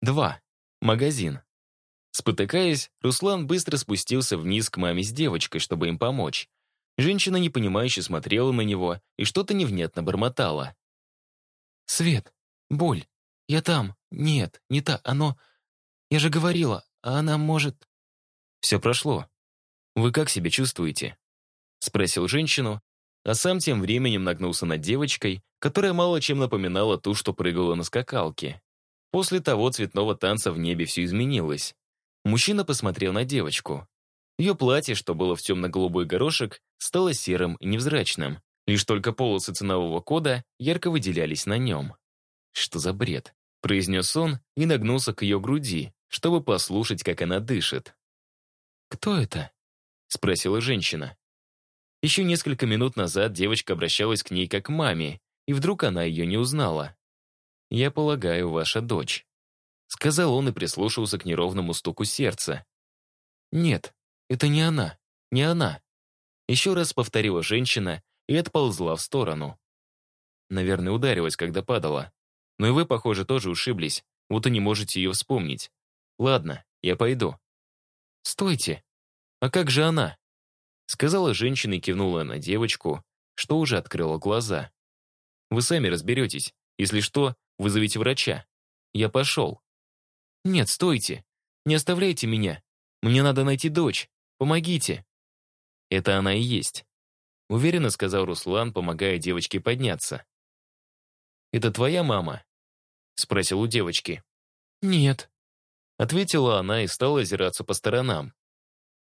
2. Магазин. Спотыкаясь, Руслан быстро спустился вниз к маме с девочкой, чтобы им помочь. Женщина непонимающе смотрела на него и что-то невнятно бормотала. «Свет, боль, я там, нет, не та, оно... Я же говорила, а она может...» «Все прошло. Вы как себя чувствуете?» Спросил женщину, а сам тем временем нагнулся над девочкой, которая мало чем напоминала ту, что прыгала на скакалке. После того цветного танца в небе все изменилось. Мужчина посмотрел на девочку. Ее платье, что было в темно-голубой горошек, стало серым и невзрачным. Лишь только полосы ценового кода ярко выделялись на нем. «Что за бред?» — произнес он и нагнулся к ее груди, чтобы послушать, как она дышит. «Кто это?» — спросила женщина. Еще несколько минут назад девочка обращалась к ней как к маме, и вдруг она ее не узнала. «Я полагаю, ваша дочь», — сказал он и прислушался к неровному стуку сердца. «Нет, это не она, не она», — еще раз повторила женщина и отползла в сторону. Наверное, ударилась, когда падала. Но и вы, похоже, тоже ушиблись, вот и не можете ее вспомнить. Ладно, я пойду. «Стойте! А как же она?» Сказала женщина и кивнула на девочку, что уже открыла глаза. «Вы сами разберетесь. Если что, вызовите врача. Я пошел». «Нет, стойте. Не оставляйте меня. Мне надо найти дочь. Помогите». «Это она и есть», — уверенно сказал Руслан, помогая девочке подняться. «Это твоя мама?» — спросил у девочки. «Нет», — ответила она и стала озираться по сторонам.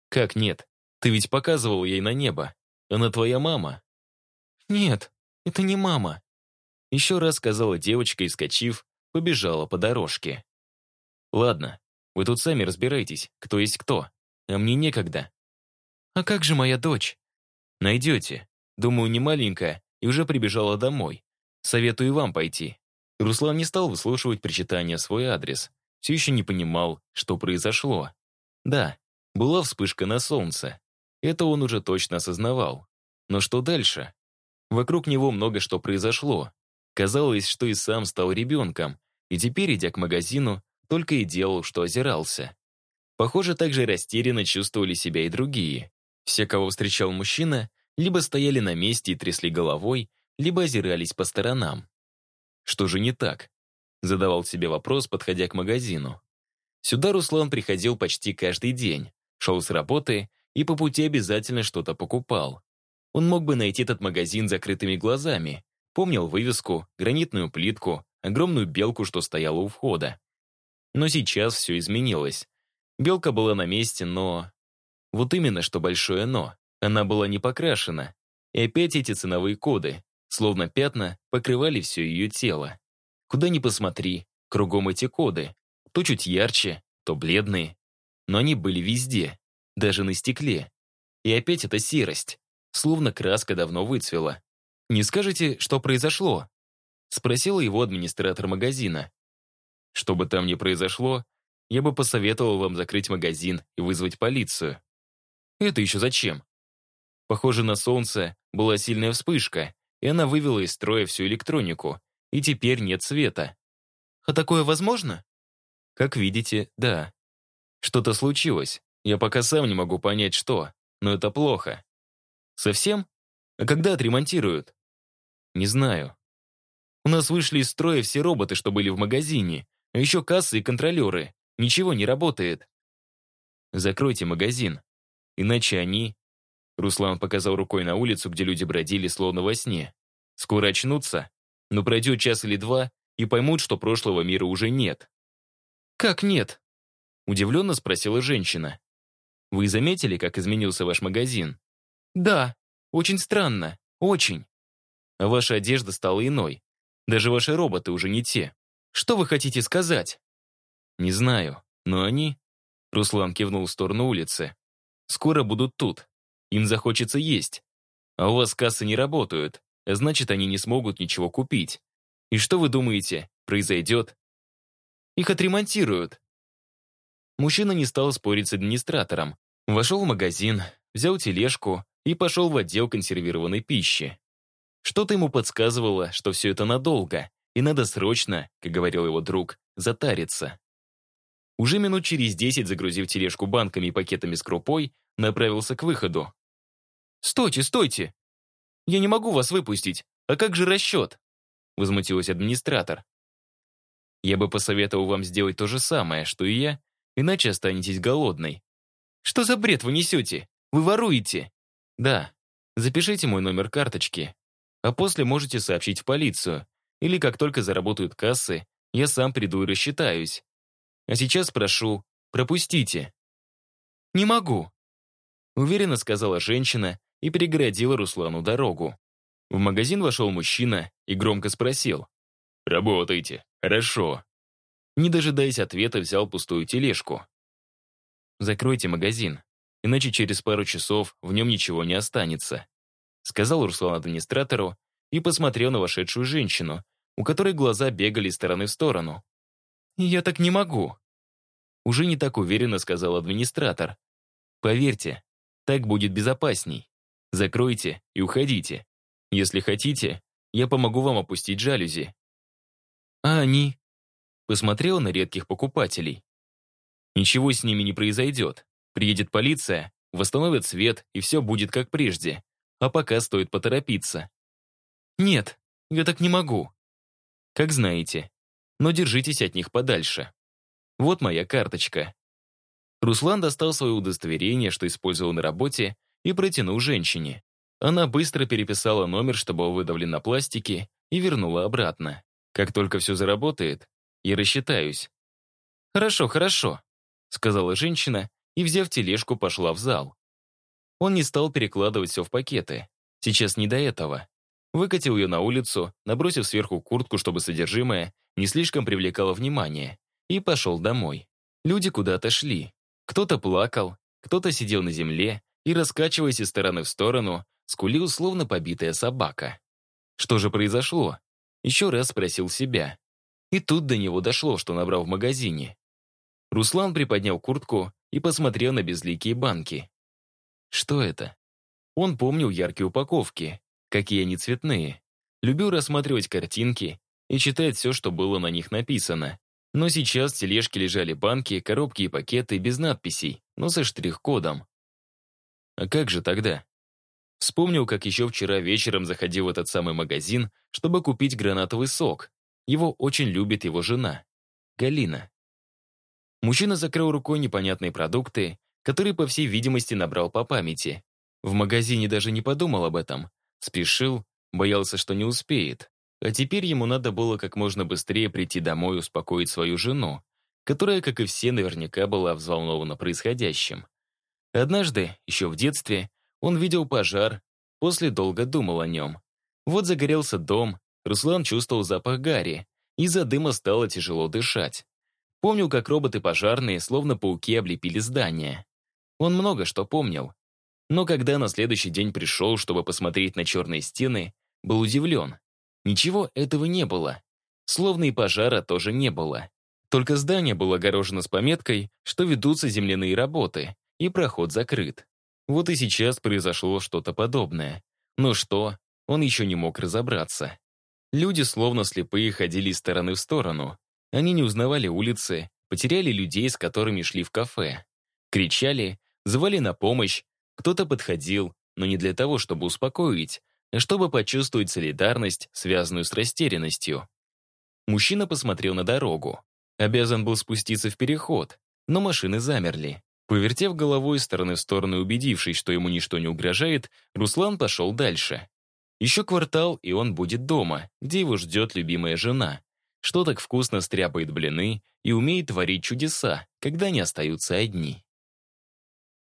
«Как нет? Ты ведь показывал ей на небо. Она твоя мама». «Нет, это не мама», — еще раз сказала девочка и, скачив, побежала по дорожке. «Ладно, вы тут сами разбирайтесь, кто есть кто, а мне некогда». «А как же моя дочь?» «Найдете. Думаю, не маленькая и уже прибежала домой. Советую вам пойти». Руслан не стал выслушивать причитания свой адрес. Все еще не понимал, что произошло. Да, была вспышка на солнце. Это он уже точно осознавал. Но что дальше? Вокруг него много что произошло. Казалось, что и сам стал ребенком, и теперь, идя к магазину, только и делал, что озирался. Похоже, также растерянно чувствовали себя и другие. Все, кого встречал мужчина, либо стояли на месте и трясли головой, либо озирались по сторонам. Что же не так? Задавал себе вопрос, подходя к магазину. Сюда Руслан приходил почти каждый день, шел с работы и по пути обязательно что-то покупал. Он мог бы найти этот магазин закрытыми глазами, помнил вывеску, гранитную плитку, огромную белку, что стояла у входа. Но сейчас все изменилось. Белка была на месте, но... Вот именно, что большое «но». Она была не покрашена. И опять эти ценовые коды, словно пятна, покрывали все ее тело. Куда ни посмотри, кругом эти коды. То чуть ярче, то бледные. Но они были везде даже на стекле. И опять эта серость, словно краска давно выцвела. «Не скажете, что произошло?» Спросила его администратор магазина. «Что бы там ни произошло, я бы посоветовал вам закрыть магазин и вызвать полицию». «Это еще зачем?» Похоже, на солнце была сильная вспышка, и она вывела из строя всю электронику, и теперь нет света. «А такое возможно?» Как видите, да. Что-то случилось, я пока сам не могу понять, что, но это плохо. Совсем? А когда отремонтируют? Не знаю. У нас вышли из строя все роботы, что были в магазине, а еще кассы и контролеры. Ничего не работает. Закройте магазин. Иначе они... Руслан показал рукой на улицу, где люди бродили, словно во сне. Скоро очнутся, но пройдет час или два и поймут, что прошлого мира уже нет. «Как нет?» Удивленно спросила женщина. Вы заметили, как изменился ваш магазин? Да, очень странно, очень. Ваша одежда стала иной. Даже ваши роботы уже не те. Что вы хотите сказать? Не знаю, но они... Руслан кивнул в сторону улицы. Скоро будут тут. Им захочется есть. А у вас кассы не работают, значит, они не смогут ничего купить. И что вы думаете, произойдет? Их отремонтируют. Мужчина не стал спорить с администратором, Вошел в магазин, взял тележку и пошел в отдел консервированной пищи. Что-то ему подсказывало, что все это надолго, и надо срочно, как говорил его друг, затариться. Уже минут через десять, загрузив тележку банками и пакетами с крупой, направился к выходу. «Стойте, стойте! Я не могу вас выпустить. А как же расчет?» Возмутилась администратор. «Я бы посоветовал вам сделать то же самое, что и я, иначе останетесь голодной». «Что за бред вы несете? Вы воруете!» «Да. Запишите мой номер карточки, а после можете сообщить в полицию, или как только заработают кассы, я сам приду и рассчитаюсь. А сейчас прошу, пропустите». «Не могу», — уверенно сказала женщина и перегородила Руслану дорогу. В магазин вошел мужчина и громко спросил. «Работайте. Хорошо». Не дожидаясь ответа, взял пустую тележку. «Закройте магазин, иначе через пару часов в нем ничего не останется», сказал Руслан администратору и посмотрел на вошедшую женщину, у которой глаза бегали из стороны в сторону. «Я так не могу», уже не так уверенно сказал администратор. «Поверьте, так будет безопасней. Закройте и уходите. Если хотите, я помогу вам опустить жалюзи». «А они?» Посмотрел на редких покупателей. Ничего с ними не произойдет. Приедет полиция, восстановят свет, и все будет как прежде. А пока стоит поторопиться. «Нет, я так не могу», как знаете. Но держитесь от них подальше. Вот моя карточка. Руслан достал свое удостоверение, что использовал на работе, и протянул женщине. Она быстро переписала номер, чтобы выдавлен на пластике, и вернула обратно. Как только все заработает, я рассчитаюсь. «Хорошо, хорошо», — сказала женщина, и, взяв тележку, пошла в зал. Он не стал перекладывать все в пакеты. Сейчас не до этого. Выкатил ее на улицу, набросив сверху куртку, чтобы содержимое не слишком привлекало внимание, и пошел домой. Люди куда-то шли. Кто-то плакал, кто-то сидел на земле и, раскачиваясь из стороны в сторону, скулил, словно побитая собака. Что же произошло? Еще раз спросил себя. И тут до него дошло, что набрал в магазине. Руслан приподнял куртку и посмотрел на безликие банки. Что это? Он помнил яркие упаковки, какие они цветные. Любил рассматривать картинки и читать все, что было на них написано. Но сейчас в тележке лежали банки, коробки и пакеты без надписей, но со штрих-кодом. А как же тогда? Вспомнил, как еще вчера вечером заходил в этот самый магазин, чтобы купить гранатовый сок. Его очень любит его жена, Галина. Мужчина закрыл рукой непонятные продукты, которые, по всей видимости, набрал по памяти. В магазине даже не подумал об этом, Спешил, боялся, что не успеет. А теперь ему надо было как можно быстрее прийти домой и успокоить свою жену, которая, как и все, наверняка была взволнована происходящим. Однажды, еще в детстве, он видел пожар, после долго думал о нем. Вот загорелся дом, Руслан чувствовал запах гари, из-за дыма стало тяжело дышать. Помнил, как роботы пожарные, словно пауки, облепили здание. Он много что помнил. Но когда на следующий день пришел, чтобы посмотреть на черные стены, был удивлен. Ничего этого не было. Словно и пожара тоже не было. Только здание было огорожено с пометкой, что ведутся земляные работы, и проход закрыт. Вот и сейчас произошло что-то подобное. Но что, он еще не мог разобраться. Люди, словно слепые, ходили из стороны в сторону. Они не узнавали улицы, потеряли людей, с которыми шли в кафе. Кричали, звали на помощь, кто-то подходил, но не для того, чтобы успокоить, а чтобы почувствовать солидарность, связанную с растерянностью. Мужчина посмотрел на дорогу. Обязан был спуститься в переход, но машины замерли. Повертев головой из стороны в сторону убедившись, что ему ничто не угрожает, Руслан пошел дальше. Еще квартал, и он будет дома, где его ждет любимая жена, что так вкусно стряпает блины и умеет творить чудеса, когда они остаются одни.